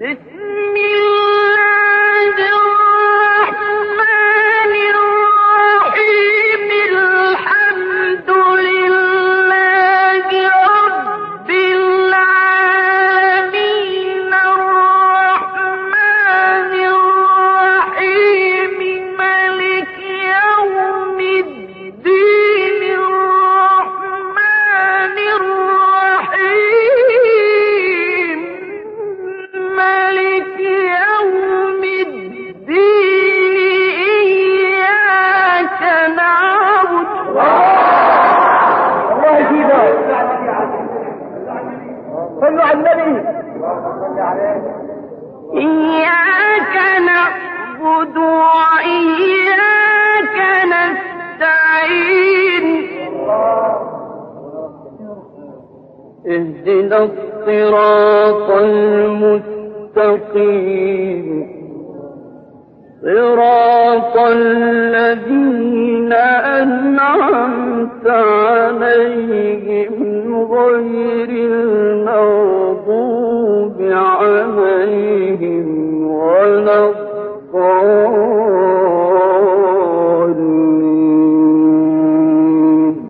بسم صلوا على النبي. إياك نعبد وإياك نستعين. اهدنا الصراط المستقيم. صراط الذين أنعمت عليهم غير المغضوب عليهم ولا